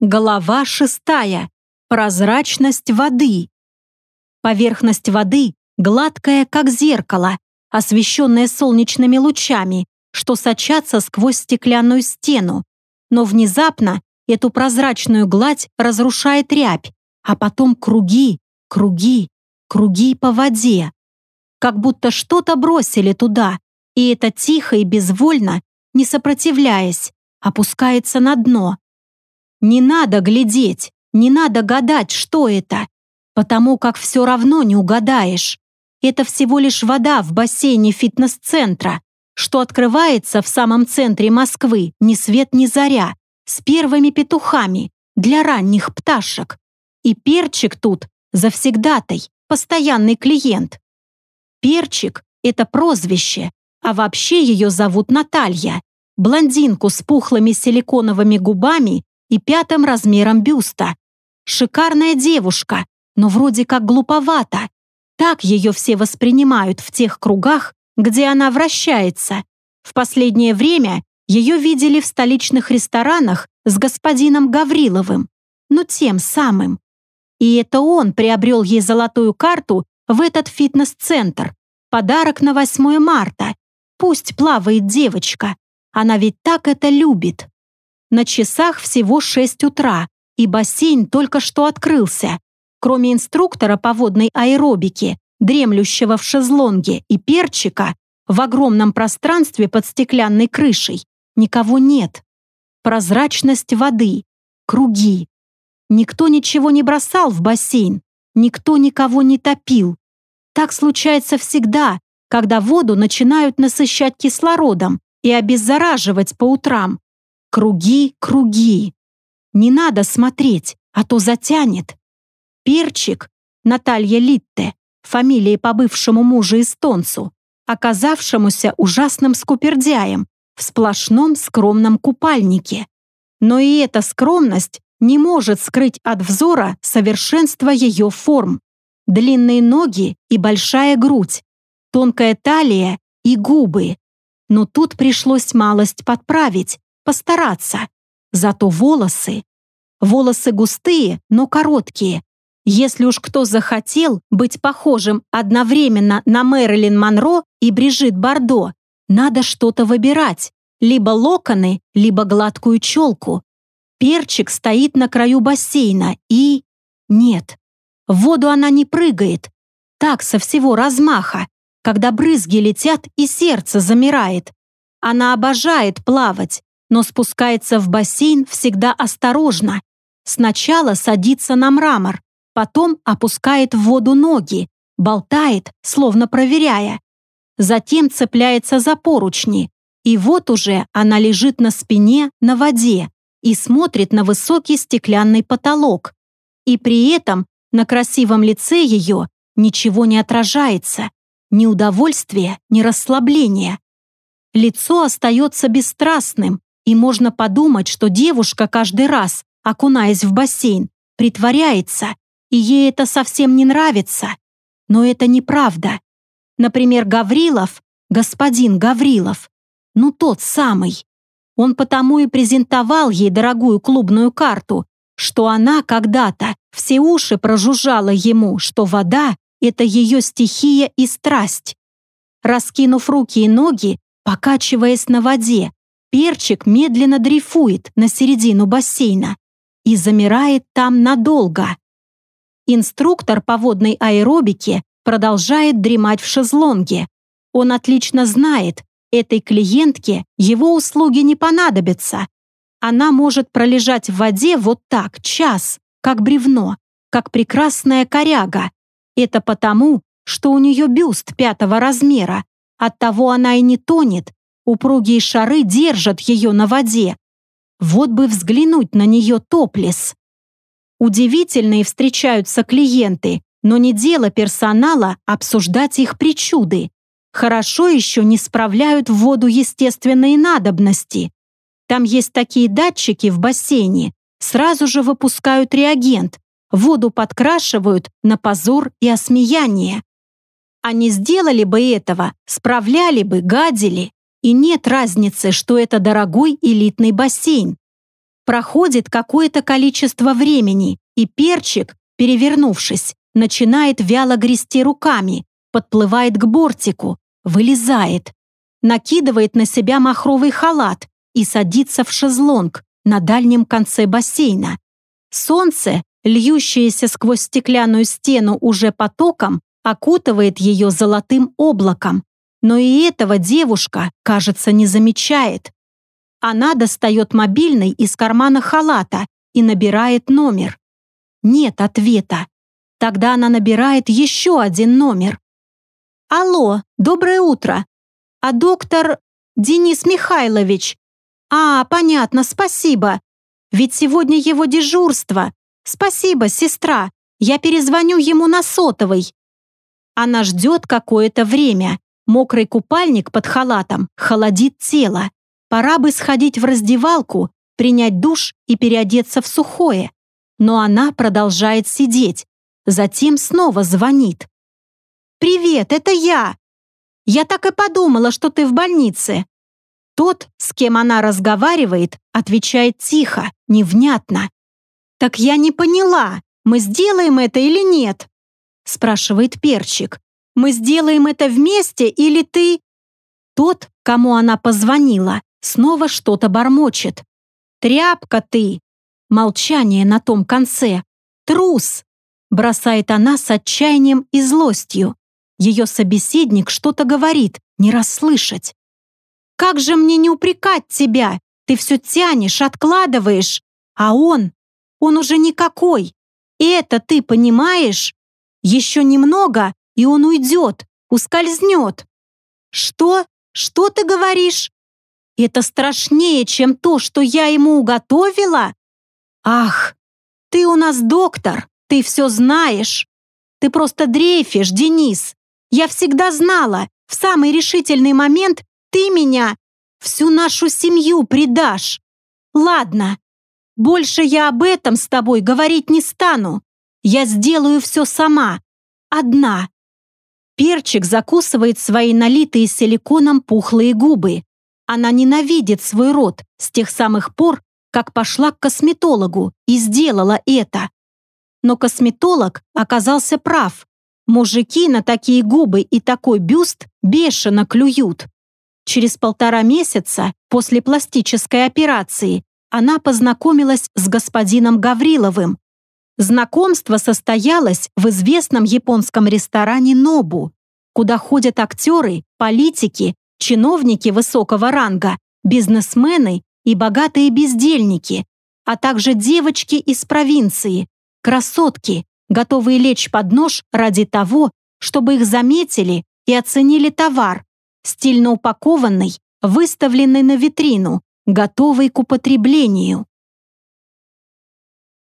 Голова шестая. Прозрачность воды. Поверхность воды гладкая, как зеркало, освещенная солнечными лучами, что сочатся сквозь стеклянную стену. Но внезапно эту прозрачную гладь разрушает рябь, а потом круги, круги, круги по воде. Как будто что-то бросили туда, и это тихо и безвольно, не сопротивляясь, опускается на дно. Не надо глядеть, не надо гадать, что это, потому как все равно не угадаешь. Это всего лишь вода в бассейне фитнес-центра, что открывается в самом центре Москвы ни свет ни заря, с первыми петухами для ранних пташек. И перчик тут завсегдатай, постоянный клиент. Перчик — это прозвище, а вообще ее зовут Наталья, блондинку с пухлыми силиконовыми губами и пятым размером бюста. Шикарная девушка, но вроде как глуповата. Так ее все воспринимают в тех кругах, где она вращается. В последнее время ее видели в столичных ресторанах с господином Гавриловым, ну тем самым. И это он приобрел ей золотую карту в этот фитнес-центр. Подарок на 8 марта. Пусть плавает девочка. Она ведь так это любит. На часах всего 6 утра, и бассейн только что открылся. Кроме инструктора по водной аэробике, дремлющего в шезлонге, и перчика, в огромном пространстве под стеклянной крышей никого нет. Прозрачность воды, круги. Никто ничего не бросал в бассейн, никто никого не топил. Так случается всегда, когда воду начинают насыщать кислородом и обеззараживать по утрам. Круги, круги. Не надо смотреть, а то затянет. Перчик, Наталья Литте, фамилии по бывшему мужу эстонцу, оказавшемуся ужасным скупердяем в сплошном скромном купальнике. Но и эта скромность не может скрыть от взора совершенство ее форм. Длинные ноги и большая грудь, тонкая талия и губы. Но тут пришлось малость подправить, постараться. Зато волосы. Волосы густые, но короткие. Если уж кто захотел быть похожим одновременно на Мэрилин Монро и Брижит Бардо, надо что-то выбирать. Либо локоны, либо гладкую челку. Перчик стоит на краю бассейна и... Нет, в воду она не прыгает. Так со всего размаха когда брызги летят и сердце замирает. Она обожает плавать, но спускается в бассейн всегда осторожно. Сначала садится на мрамор, потом опускает в воду ноги, болтает, словно проверяя. Затем цепляется за поручни, и вот уже она лежит на спине на воде и смотрит на высокий стеклянный потолок. И при этом на красивом лице ее ничего не отражается ни удовольствия, ни расслабления. Лицо остается бесстрастным, и можно подумать, что девушка каждый раз, окунаясь в бассейн, притворяется, и ей это совсем не нравится. Но это неправда. Например, Гаврилов, господин Гаврилов, ну тот самый. Он потому и презентовал ей дорогую клубную карту, что она когда-то все уши прожужжала ему, что вода это ее стихия и страсть. Раскинув руки и ноги, покачиваясь на воде, перчик медленно дрейфует на середину бассейна и замирает там надолго. Инструктор по водной аэробике продолжает дремать в шезлонге. Он отлично знает, этой клиентке его услуги не понадобятся. Она может пролежать в воде вот так час, как бревно, как прекрасная коряга, это потому, что у нее бюст пятого размера, оттого она и не тонет, упругие шары держат ее на воде. Вот бы взглянуть на нее топлес. Удивительные встречаются клиенты, но не дело персонала обсуждать их причуды. Хорошо еще не справляют в воду естественные надобности. Там есть такие датчики в бассейне, сразу же выпускают реагент, воду подкрашивают на позор и осмеяние. Они сделали бы этого, справляли бы, гадили. И нет разницы, что это дорогой элитный бассейн. Проходит какое-то количество времени, и перчик, перевернувшись, начинает вяло грести руками, подплывает к бортику, вылезает, накидывает на себя махровый халат и садится в шезлонг на дальнем конце бассейна. Солнце, льющееся сквозь стеклянную стену уже потоком, окутывает ее золотым облаком. Но и этого девушка, кажется, не замечает. Она достает мобильный из кармана халата и набирает номер. Нет ответа. Тогда она набирает еще один номер. «Алло, доброе утро. А доктор Денис Михайлович? А, понятно, спасибо. Ведь сегодня его дежурство. Спасибо, сестра. Я перезвоню ему на сотовый». Она ждет какое-то время. Мокрый купальник под халатом холодит тело. Пора бы сходить в раздевалку, принять душ и переодеться в сухое. Но она продолжает сидеть. Затем снова звонит. «Привет, это я!» «Я так и подумала, что ты в больнице!» Тот, с кем она разговаривает, отвечает тихо, невнятно. «Так я не поняла, мы сделаем это или нет?» спрашивает Перчик. «Мы сделаем это вместе или ты...» Тот, кому она позвонила, снова что-то бормочет. «Тряпка ты!» Молчание на том конце. «Трус!» Бросает она с отчаянием и злостью. Ее собеседник что-то говорит, не расслышать. «Как же мне не упрекать тебя? Ты все тянешь, откладываешь. А он, он уже никакой. И это ты понимаешь? Еще немного, и он уйдет, ускользнет. Что? Что ты говоришь? Это страшнее, чем то, что я ему уготовила? Ах, ты у нас доктор, ты все знаешь. Ты просто дрейфишь, Денис. Я всегда знала, в самый решительный момент ты меня, всю нашу семью предашь. Ладно, больше я об этом с тобой говорить не стану. Я сделаю все сама, одна. Перчик закусывает свои налитые силиконом пухлые губы. Она ненавидит свой рот с тех самых пор, как пошла к косметологу и сделала это. Но косметолог оказался прав. Мужики на такие губы и такой бюст бешено клюют. Через полтора месяца после пластической операции она познакомилась с господином Гавриловым. Знакомство состоялось в известном японском ресторане «Нобу», куда ходят актеры, политики, чиновники высокого ранга, бизнесмены и богатые бездельники, а также девочки из провинции, красотки, готовые лечь под нож ради того, чтобы их заметили и оценили товар, стильно упакованный, выставленный на витрину, готовый к употреблению.